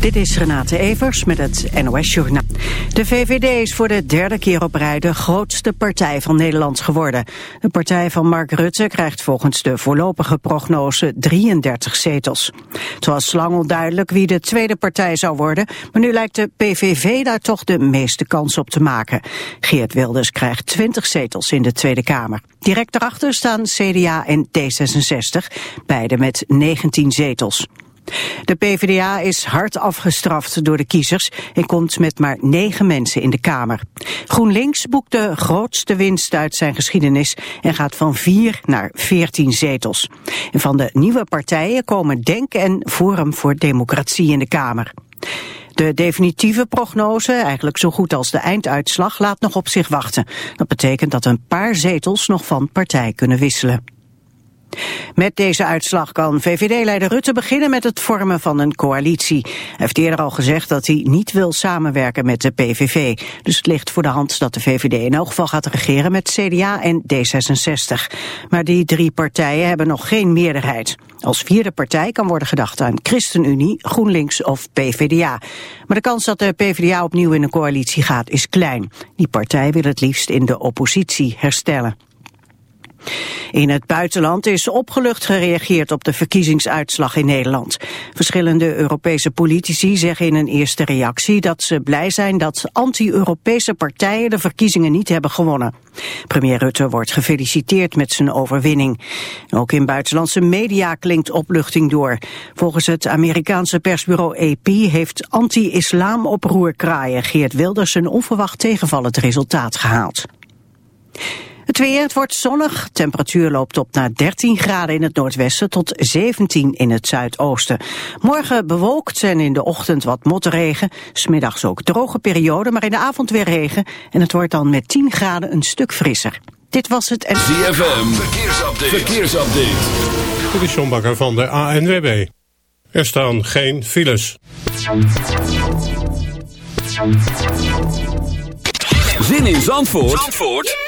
Dit is Renate Evers met het NOS Journaal. De VVD is voor de derde keer op rij de grootste partij van Nederland geworden. De partij van Mark Rutte krijgt volgens de voorlopige prognose 33 zetels. Het was lang onduidelijk wie de tweede partij zou worden, maar nu lijkt de PVV daar toch de meeste kans op te maken. Geert Wilders krijgt 20 zetels in de Tweede Kamer. Direct daarachter staan CDA en D66, beide met 19 zetels. De PvdA is hard afgestraft door de kiezers en komt met maar negen mensen in de Kamer. GroenLinks boekt de grootste winst uit zijn geschiedenis en gaat van vier naar veertien zetels. En van de nieuwe partijen komen Denk en Forum voor Democratie in de Kamer. De definitieve prognose, eigenlijk zo goed als de einduitslag, laat nog op zich wachten. Dat betekent dat een paar zetels nog van partij kunnen wisselen. Met deze uitslag kan VVD-leider Rutte beginnen met het vormen van een coalitie. Hij heeft eerder al gezegd dat hij niet wil samenwerken met de PVV. Dus het ligt voor de hand dat de VVD in elk geval gaat regeren met CDA en D66. Maar die drie partijen hebben nog geen meerderheid. Als vierde partij kan worden gedacht aan ChristenUnie, GroenLinks of PVDA. Maar de kans dat de PVDA opnieuw in een coalitie gaat is klein. Die partij wil het liefst in de oppositie herstellen. In het buitenland is opgelucht gereageerd op de verkiezingsuitslag in Nederland. Verschillende Europese politici zeggen in een eerste reactie dat ze blij zijn dat anti-Europese partijen de verkiezingen niet hebben gewonnen. Premier Rutte wordt gefeliciteerd met zijn overwinning. Ook in buitenlandse media klinkt opluchting door. Volgens het Amerikaanse persbureau AP heeft anti-islam oproerkraaien Geert Wilders een onverwacht tegenvallend resultaat gehaald. Het weer, het wordt zonnig. Temperatuur loopt op naar 13 graden in het noordwesten tot 17 in het zuidoosten. Morgen bewolkt en in de ochtend wat motregen. Smiddags ook droge periode, maar in de avond weer regen. En het wordt dan met 10 graden een stuk frisser. Dit was het... ZFM, verkeersupdate. verkeersupdate. Dit is John Bakker van de ANWB. Er staan geen files. Zin in Zandvoort? Zandvoort?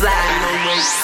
fly.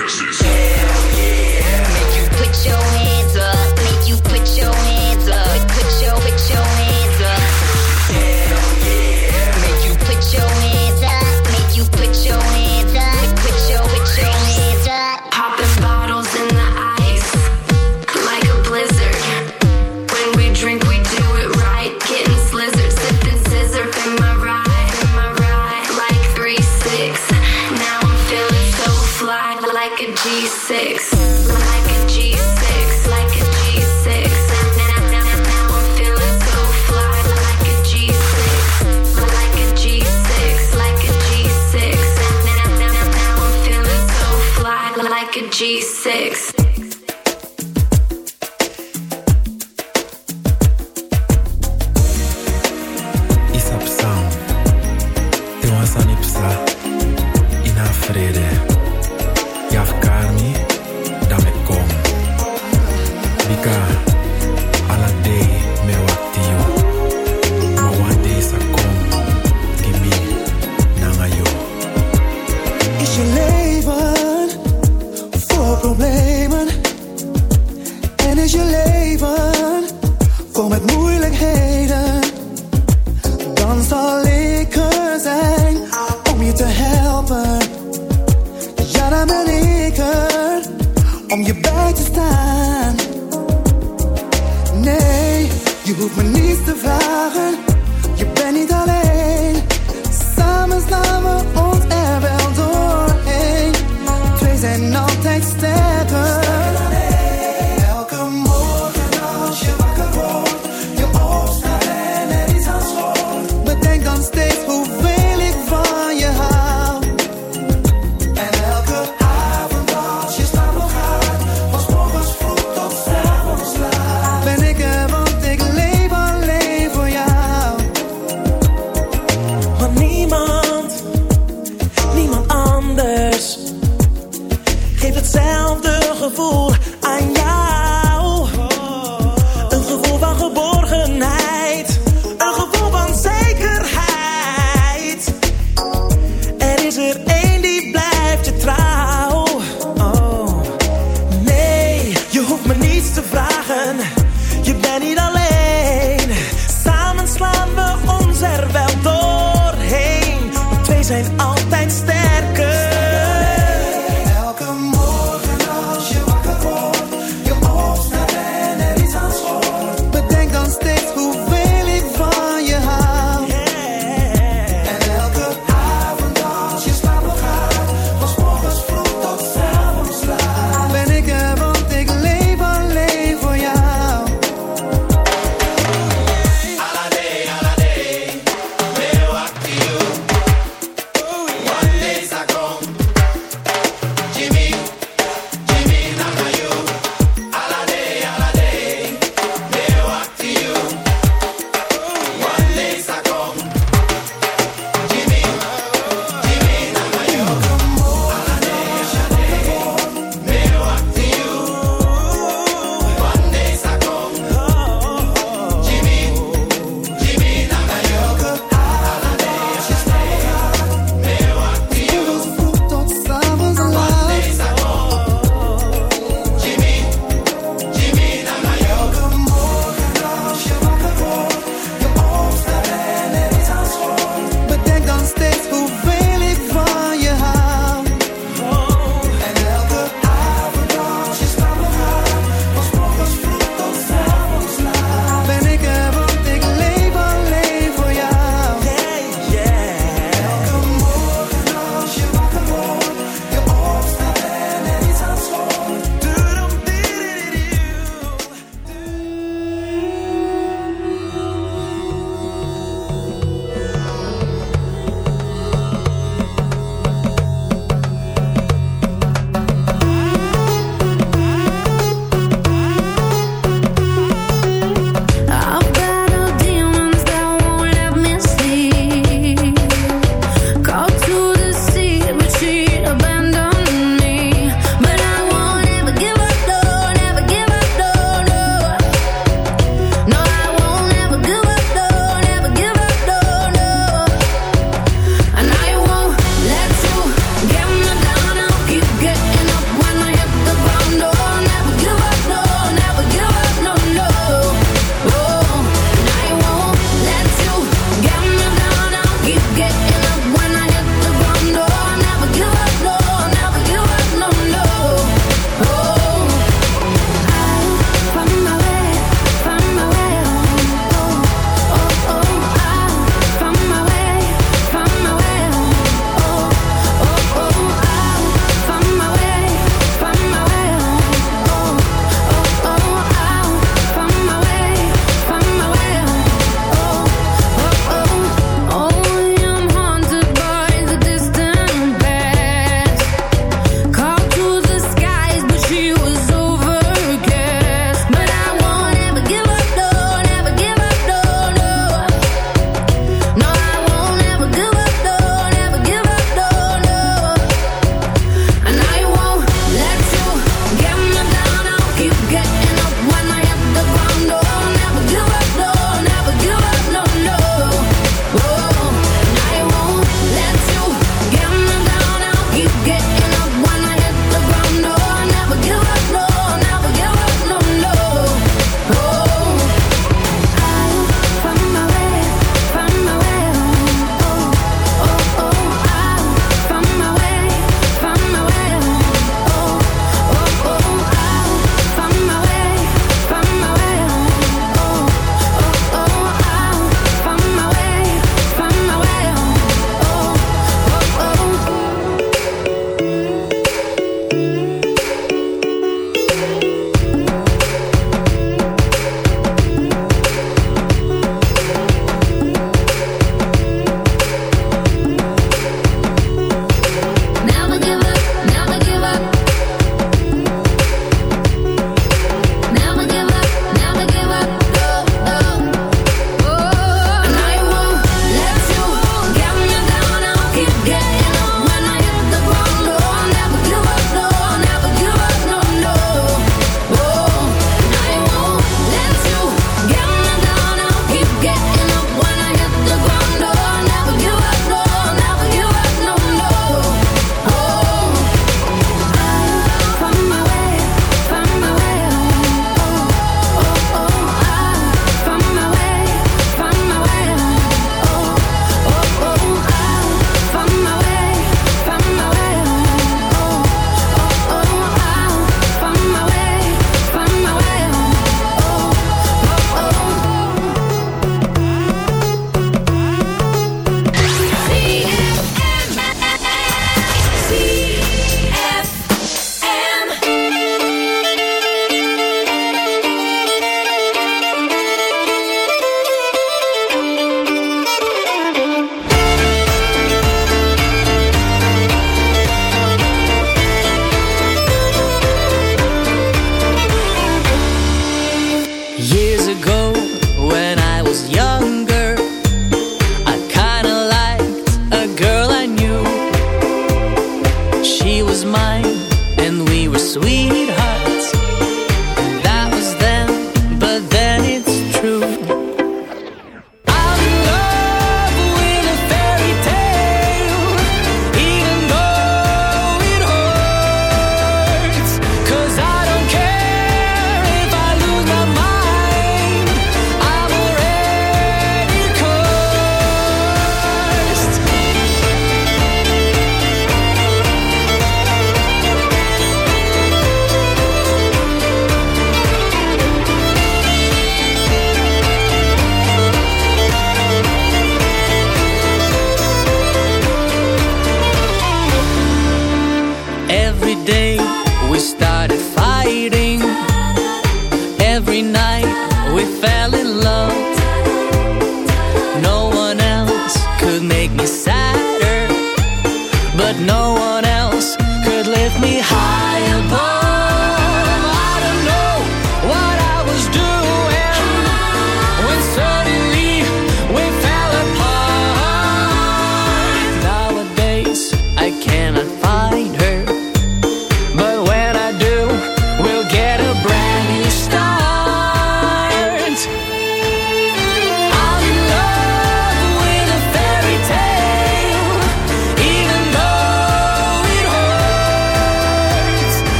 like a G6.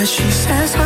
Cause she says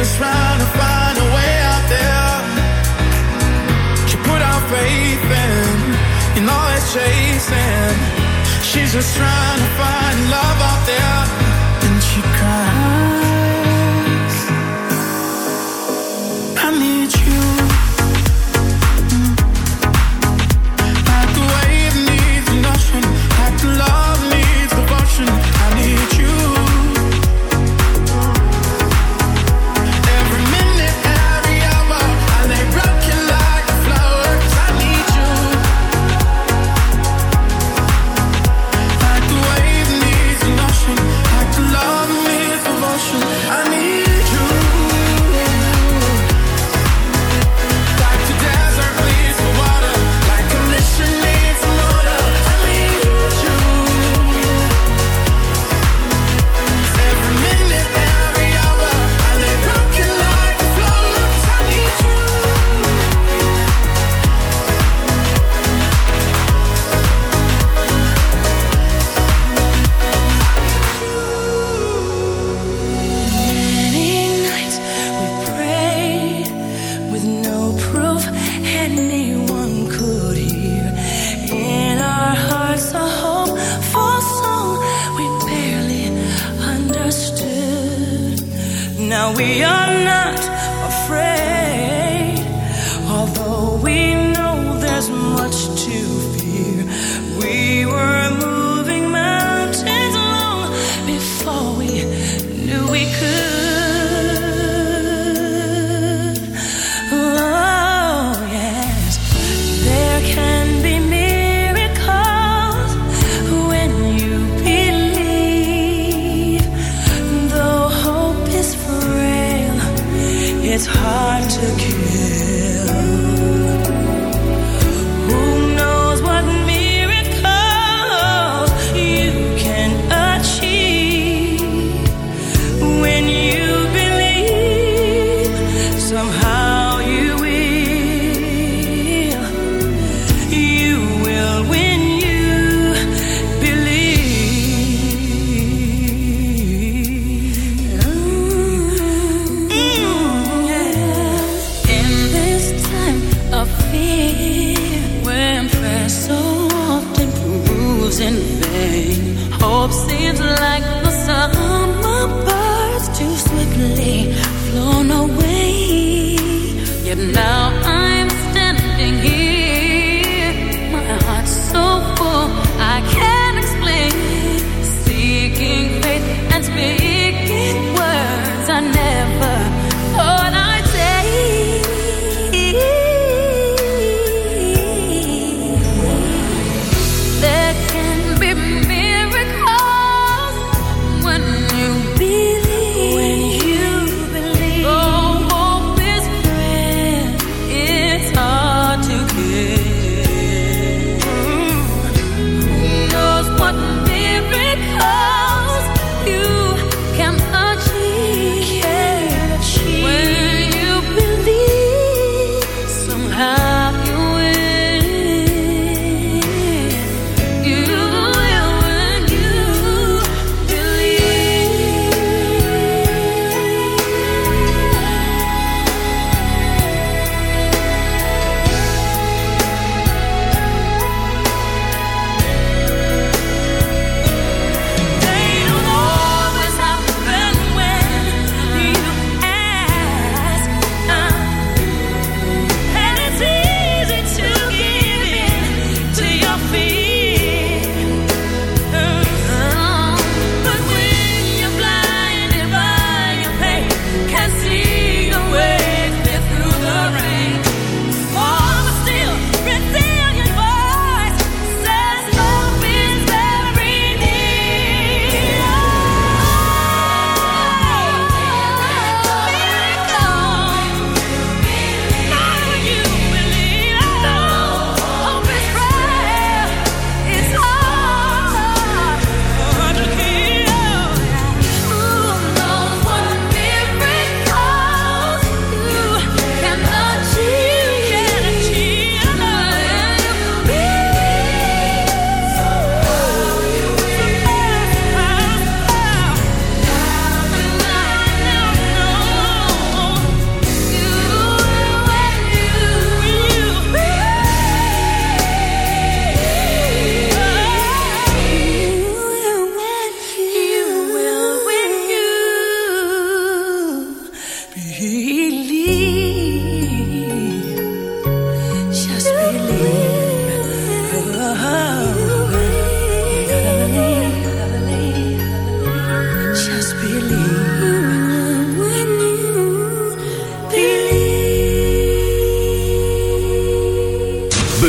just trying to find a way out there. She put out faith in, you all it's chasing. She's just trying to find love out there.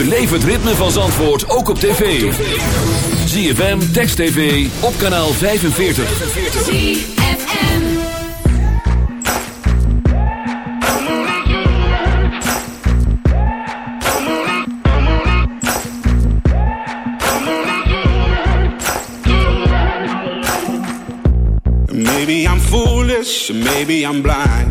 Beleef het ritme van Zandvoort ook op tv. ZFM, Text TV, op kanaal 45. ZFM. Maybe I'm foolish, maybe I'm blind.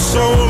Think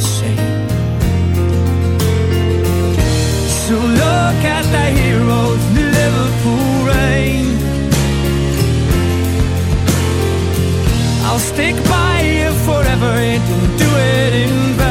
look at the heroes Liverpool. I'll stick by you forever and don't do it in vain.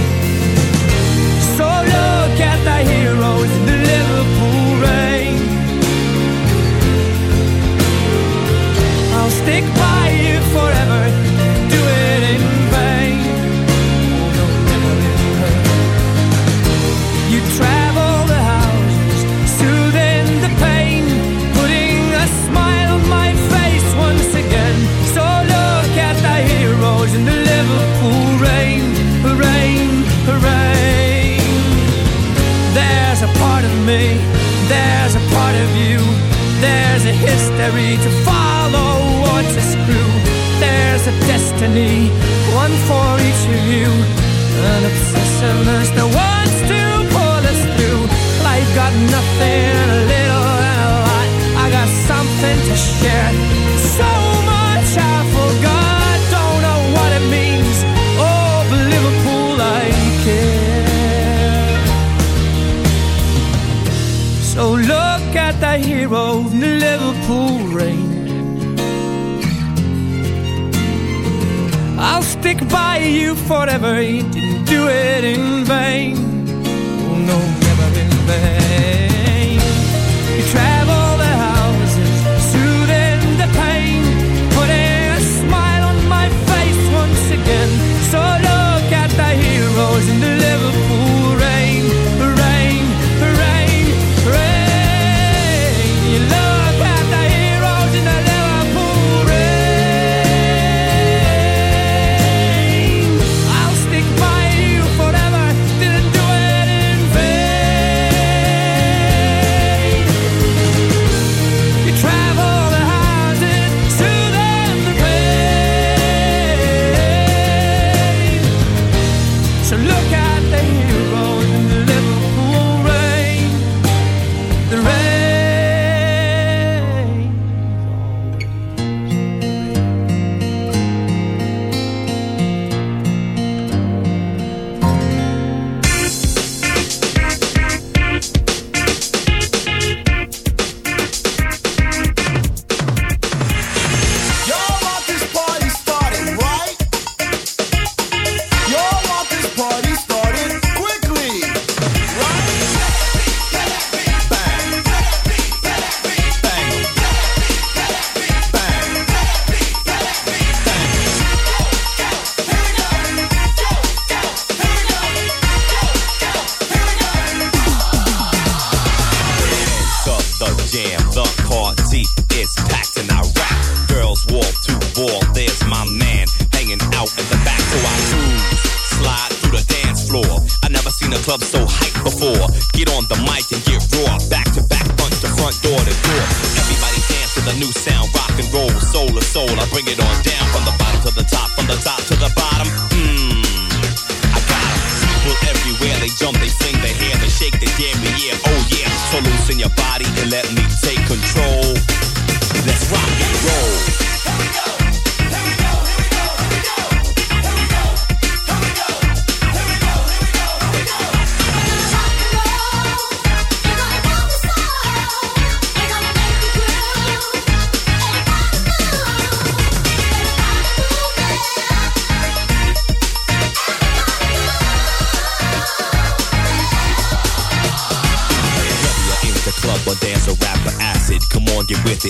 At the heroes in the Liverpool rain.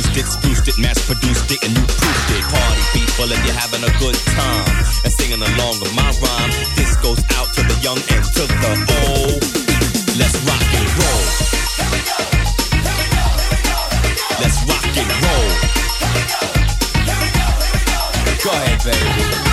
used it, spruced it, mass produced it, and you proofed it. Party people, if you're having a good time and singing along with my rhyme, this goes out to the young and to the old. Let's rock and roll. Let's rock and roll. Go ahead, baby.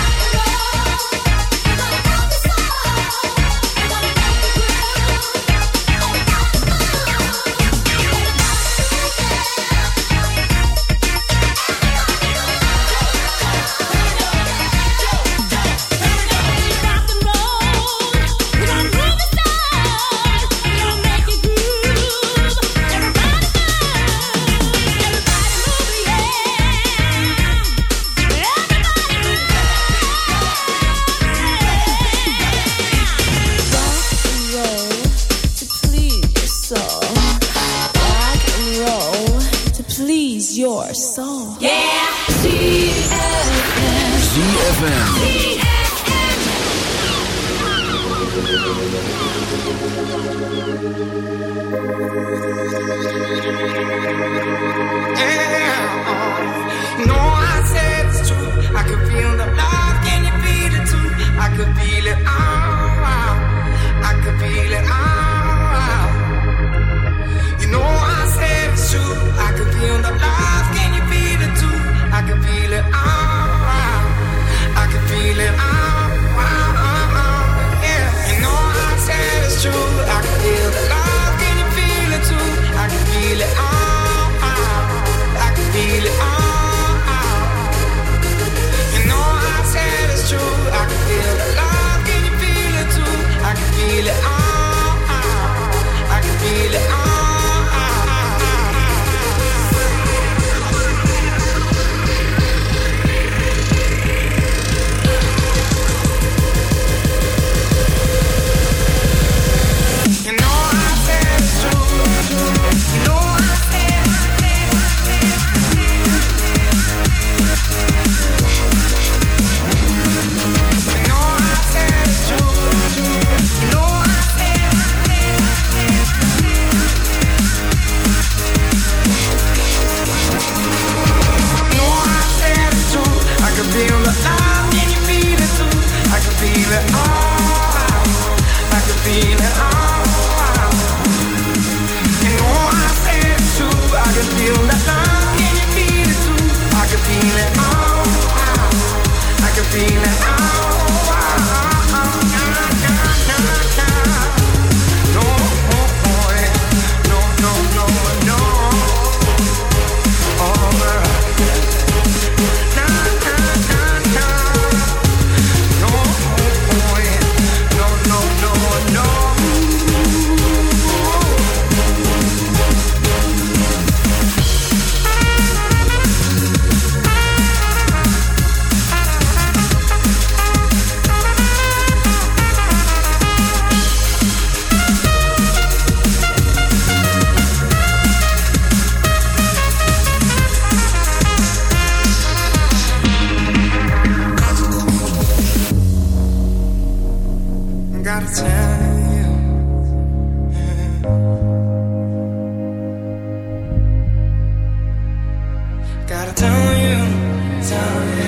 gotta tell you, tell you.